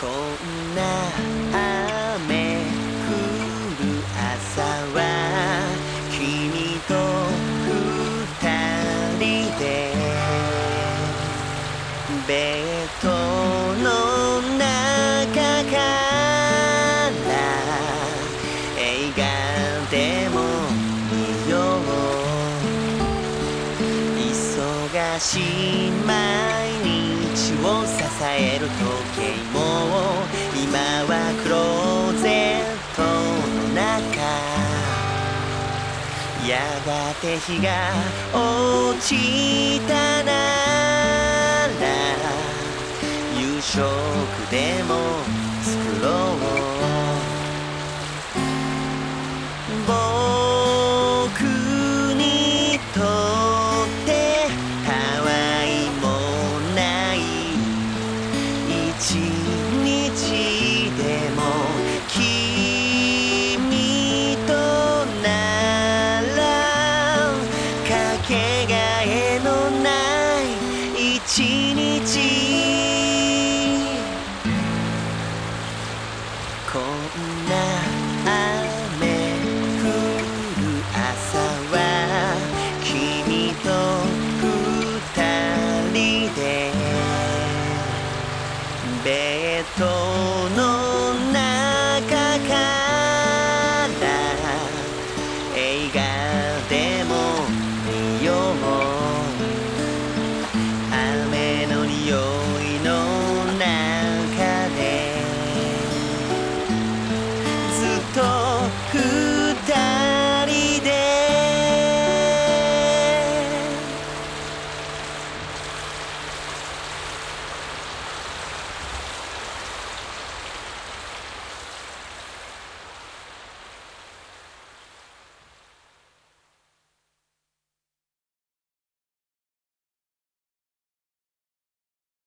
こんな雨降る朝は君と二人でベッドの中から映画でも見よう忙しい毎日を支える時計もやがて日が落ちたなら夕食でも作ろう。一日こんな雨降る朝は君と二人でベッド video